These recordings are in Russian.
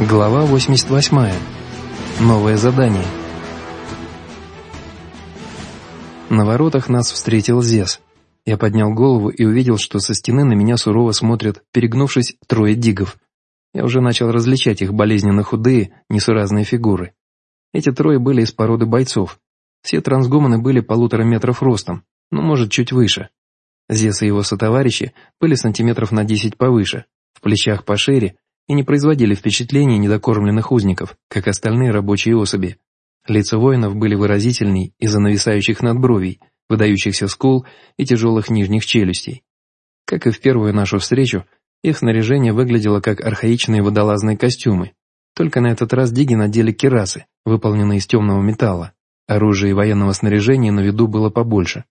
Глава 88. Новое задание. На воротах нас встретил Зес. Я поднял голову и увидел, что со стены на меня сурово смотрят, перегнувшись, трое дигов. Я уже начал различать их болезненно худые, несуразные фигуры. Эти трое были из породы бойцов. Все трансгуманы были полутора метров ростом, но, может, чуть выше. Зес и его сотоварищи были сантиметров на десять повыше, в плечах пошире и не производили впечатления недокормленных узников, как остальные рабочие особи. Лица воинов были выразительней из-за нависающих надбровий, выдающихся скул и тяжелых нижних челюстей. Как и в первую нашу встречу, их снаряжение выглядело как архаичные водолазные костюмы, только на этот раз диги надели керасы, выполненные из темного металла. Оружия и военного снаряжения на виду было побольше.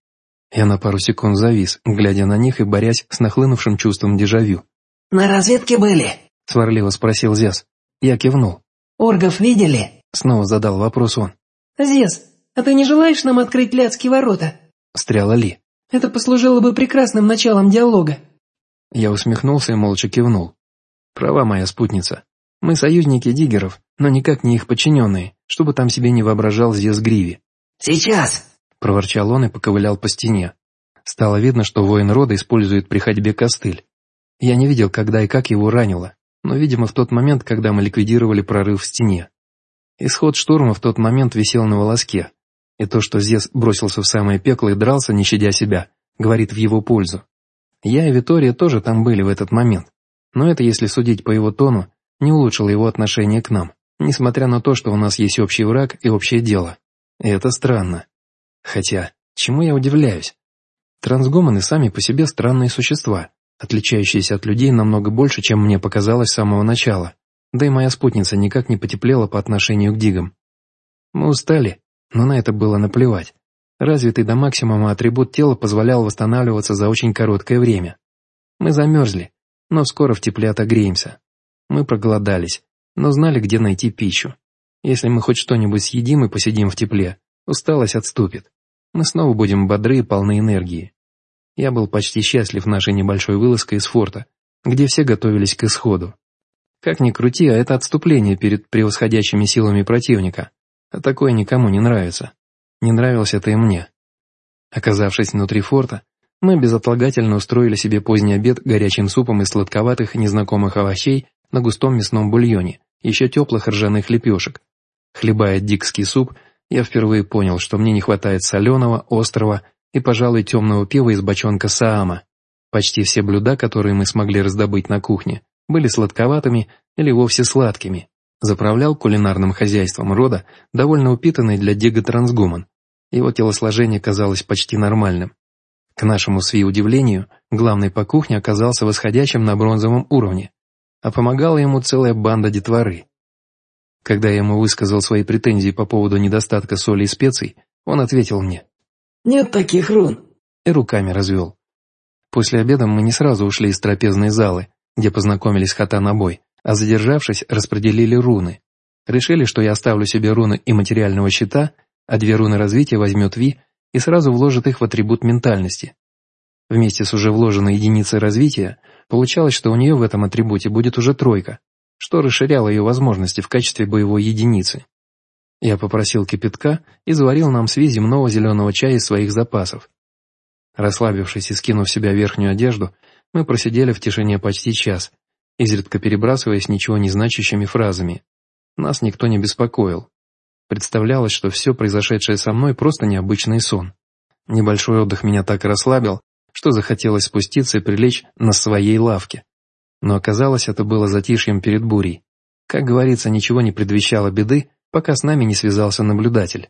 Я на пару секунд завис, глядя на них и борясь с нахлынувшим чувством дежавю. «На разведке были?» — сварливо спросил Зяс. Я кивнул. «Оргов видели?» — снова задал вопрос он. «Зес, а ты не желаешь нам открыть Ляцкие ворота?» — встряла Ли. «Это послужило бы прекрасным началом диалога». Я усмехнулся и молча кивнул. Права моя спутница. Мы союзники диггеров, но никак не их подчиненные, чтобы там себе не воображал Зес Гриви. «Сейчас!» — проворчал он и поковылял по стене. Стало видно, что воин рода использует при ходьбе костыль. Я не видел, когда и как его ранило, но, видимо, в тот момент, когда мы ликвидировали прорыв в стене. Исход штурма в тот момент висел на волоске, и то, что Зес бросился в самое пекло и дрался, не щадя себя, говорит в его пользу. Я и Витория тоже там были в этот момент, но это, если судить по его тону, не улучшило его отношение к нам, несмотря на то, что у нас есть общий враг и общее дело. И это странно. Хотя, чему я удивляюсь? Трансгуманы сами по себе странные существа, отличающиеся от людей намного больше, чем мне показалось с самого начала, да и моя спутница никак не потеплела по отношению к дигам. Мы устали, но на это было наплевать. Развитый до максимума атрибут тела позволял восстанавливаться за очень короткое время. Мы замерзли, но скоро в тепле отогреемся. Мы проголодались, но знали, где найти пищу. Если мы хоть что-нибудь съедим и посидим в тепле, усталость отступит. Мы снова будем бодры и полны энергии. Я был почти счастлив нашей небольшой вылазкой из форта, где все готовились к исходу. Как ни крути, а это отступление перед превосходящими силами противника. А такое никому не нравится. Не нравилось это и мне. Оказавшись внутри форта, мы безотлагательно устроили себе поздний обед горячим супом из сладковатых незнакомых овощей на густом мясном бульоне, еще теплых ржаных лепешек. Хлебая дикский суп, я впервые понял, что мне не хватает соленого, острого и, пожалуй, темного пива из бочонка Саама. Почти все блюда, которые мы смогли раздобыть на кухне, были сладковатыми или вовсе сладкими. Заправлял кулинарным хозяйством рода довольно упитанный для Дига трансгуман. Его телосложение казалось почти нормальным. К нашему сви удивлению, главный по кухне оказался восходящим на бронзовом уровне, а помогала ему целая банда детворы. Когда я ему высказал свои претензии по поводу недостатка соли и специй, он ответил мне. Нет таких рун. И руками развел. После обеда мы не сразу ушли из трапезной залы, где познакомились с Хатанабой, а задержавшись, распределили руны. Решили, что я оставлю себе руны и материального щита, а две руны развития возьмет Ви и сразу вложит их в атрибут ментальности. Вместе с уже вложенной единицей развития, получалось, что у нее в этом атрибуте будет уже тройка, что расширяло ее возможности в качестве боевой единицы. Я попросил кипятка и заварил нам с Ви земного зеленого чая из своих запасов. Расслабившись и скинув в себя верхнюю одежду, мы просидели в тишине почти час, изредка перебрасываясь ничего не значащими фразами. Нас никто не беспокоил. Представлялось, что все произошедшее со мной просто необычный сон. Небольшой отдых меня так расслабил, что захотелось спуститься и прилечь на своей лавке. Но оказалось, это было затишьем перед бурей. Как говорится, ничего не предвещало беды, пока с нами не связался наблюдатель.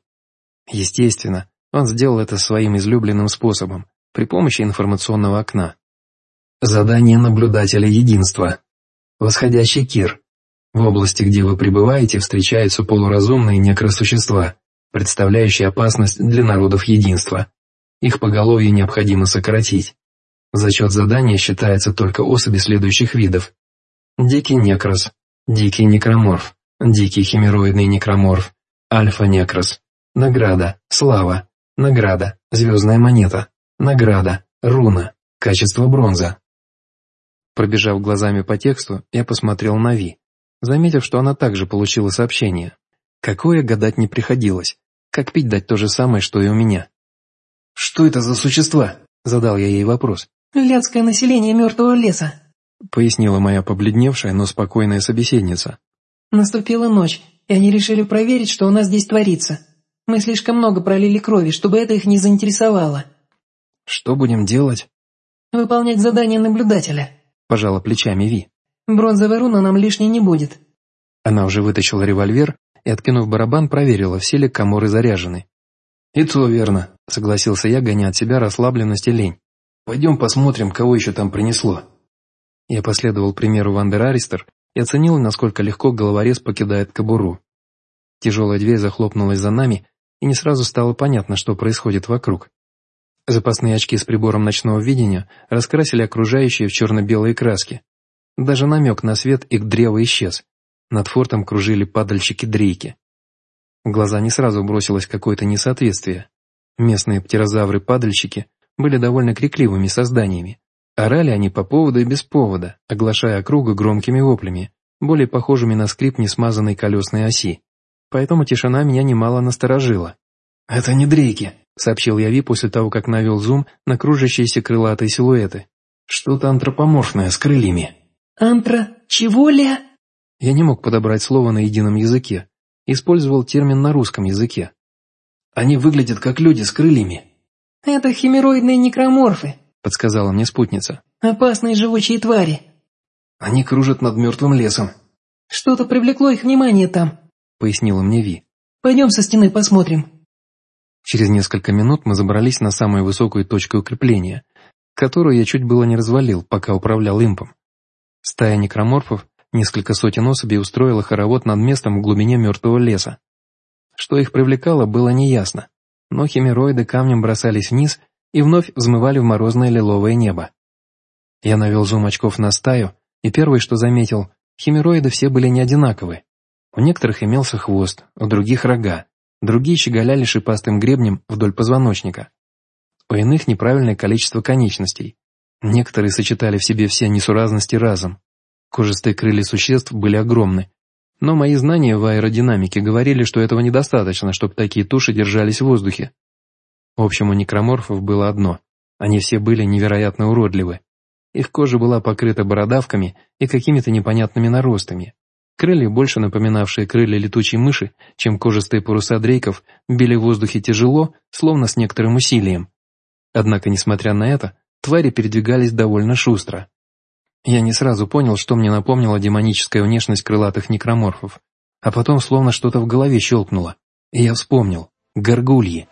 Естественно, он сделал это своим излюбленным способом, при помощи информационного окна. Задание наблюдателя единства. Восходящий Кир. В области, где вы пребываете, встречаются полуразумные некросущества, представляющие опасность для народов единства. Их поголовье необходимо сократить. За счет задания считается только особи следующих видов. Дикий некрос, дикий некроморф, Дикий химероидный некроморф. Альфа-некрос. Награда. Слава. Награда. Звездная монета. Награда. Руна. Качество бронза. Пробежав глазами по тексту, я посмотрел на Ви. заметив, что она также получила сообщение. Какое гадать не приходилось. Как пить дать то же самое, что и у меня. «Что это за существа?» – задал я ей вопрос. «Ляцкое население мертвого леса», – пояснила моя побледневшая, но спокойная собеседница. «Наступила ночь, и они решили проверить, что у нас здесь творится. Мы слишком много пролили крови, чтобы это их не заинтересовало». «Что будем делать?» «Выполнять задание наблюдателя», – пожала плечами Ви. «Бронзовая руна нам лишней не будет». Она уже вытащила револьвер и, откинув барабан, проверила, все ли коморы заряжены. «И то верно», — согласился я, гоня от себя расслабленность и лень. «Пойдем посмотрим, кого еще там принесло». Я последовал примеру Вандер Аристер и оценил, насколько легко головорез покидает кобуру. Тяжелая дверь захлопнулась за нами, и не сразу стало понятно, что происходит вокруг. Запасные очки с прибором ночного видения раскрасили окружающие в черно-белые краски. Даже намек на свет их древа исчез. Над фортом кружили падальщики-дрейки. В глаза не сразу бросилось какое-то несоответствие. Местные птерозавры-падальщики были довольно крикливыми созданиями. Орали они по поводу и без повода, оглашая округу громкими воплями, более похожими на скрип несмазанной колесной оси. Поэтому тишина меня немало насторожила. «Это не дрейки», — сообщил я Ви после того, как навел зум на кружащиеся крылатые силуэты. «Что-то антропоморфное с крыльями». «Антро... чего ли?» Я не мог подобрать слово на едином языке. Использовал термин на русском языке. «Они выглядят как люди с крыльями». «Это химероидные некроморфы», — подсказала мне спутница. «Опасные живучие твари». «Они кружат над мертвым лесом». «Что-то привлекло их внимание там», — пояснила мне Ви. «Пойдем со стены посмотрим». Через несколько минут мы забрались на самую высокую точку укрепления, которую я чуть было не развалил, пока управлял импом. Стая некроморфов Несколько сотен особей устроило хоровод над местом в глубине мертвого леса. Что их привлекало, было неясно, но химероиды камнем бросались вниз и вновь взмывали в морозное лиловое небо. Я навел зум очков на стаю, и первое, что заметил, химероиды все были не одинаковы. У некоторых имелся хвост, у других рога, другие щеголяли шипастым гребнем вдоль позвоночника. У иных неправильное количество конечностей. Некоторые сочетали в себе все несуразности разом. Кожистые крылья существ были огромны. Но мои знания в аэродинамике говорили, что этого недостаточно, чтобы такие туши держались в воздухе. В общем, у некроморфов было одно. Они все были невероятно уродливы. Их кожа была покрыта бородавками и какими-то непонятными наростами. Крылья, больше напоминавшие крылья летучей мыши, чем кожистые паруса дрейков, били в воздухе тяжело, словно с некоторым усилием. Однако, несмотря на это, твари передвигались довольно шустро. Я не сразу понял, что мне напомнила демоническая внешность крылатых некроморфов. А потом словно что-то в голове щелкнуло. И я вспомнил. Горгульи.